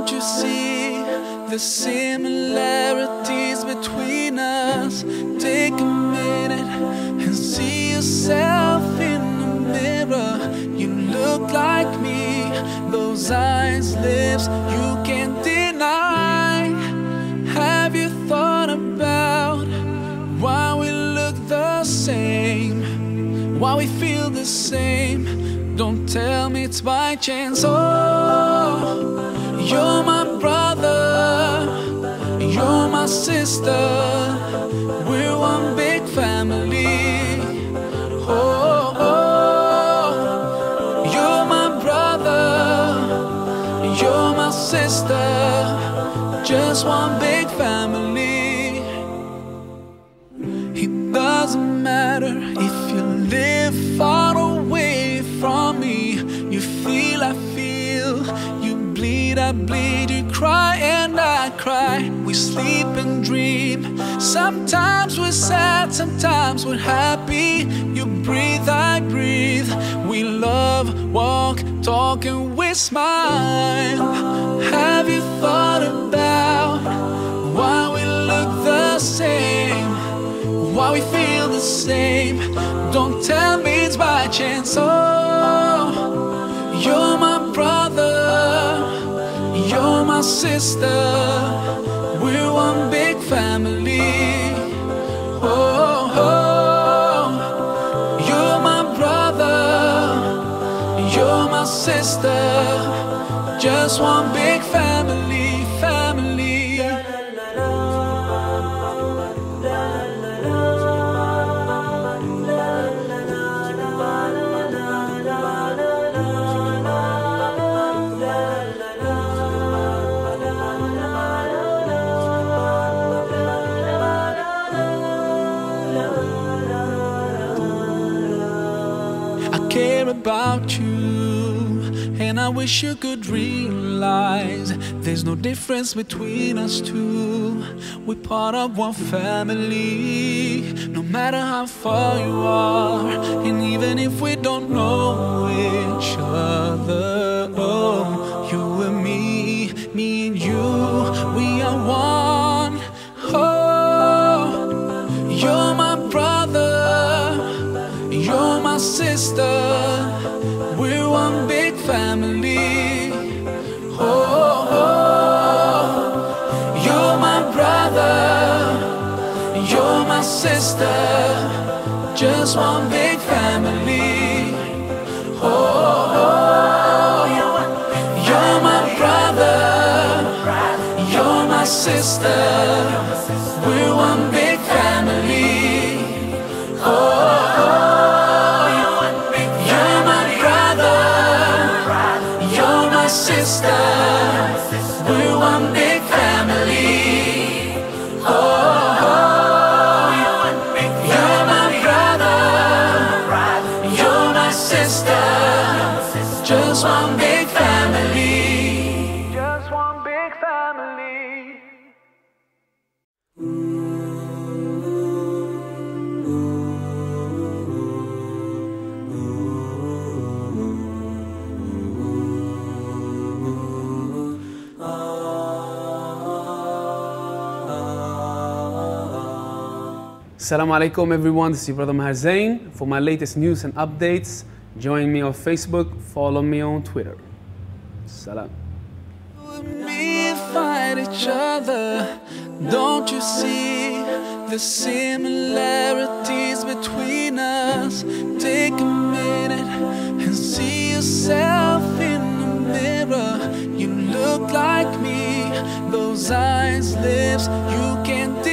Don't you see the similarities between us? Take a minute and see yourself in the mirror. You look like me, those eyes, lips, you can't deny. Have you thought about why we look the same? Why we feel the same? Don't tell me it's by chance. Oh, you're my brother, you're my sister. We're one big family. Oh, oh, oh. you're my brother, you're my sister. Just one big family. It doesn't matter if you bleed. You cry, and I cry. We sleep and dream. Sometimes we're sad, sometimes we're happy. You breathe, I breathe. We love, walk, talk, and we smile. Have you thought about why we look the same? why we feel the same. Don't tell me it's by chance. Oh, you're my my sister. We're one big family. Oh, oh, you're my brother, you're my sister. Just one big family, family. Care about you, and I wish you could realize there's no difference between us two. We're part of one family, no matter how far you are, and even if we don't know each other. Oh, sister, we're one big family. Oh, oh, you're my brother, you're my sister, just one big family. Oh, oh, you're my brother, you're my sister, we're one big one big family. Oh, you're my brother, you're my sister. Just one big family. Assalamu alaikum everyone, this is brother Maher Zain. For my latest news and updates, join me on Facebook, follow me on Twitter. Salam. me fight each other. Don't you see the similarities between us? Take a minute and see yourself in the mirror. You look like me, those eyes, lips, you can't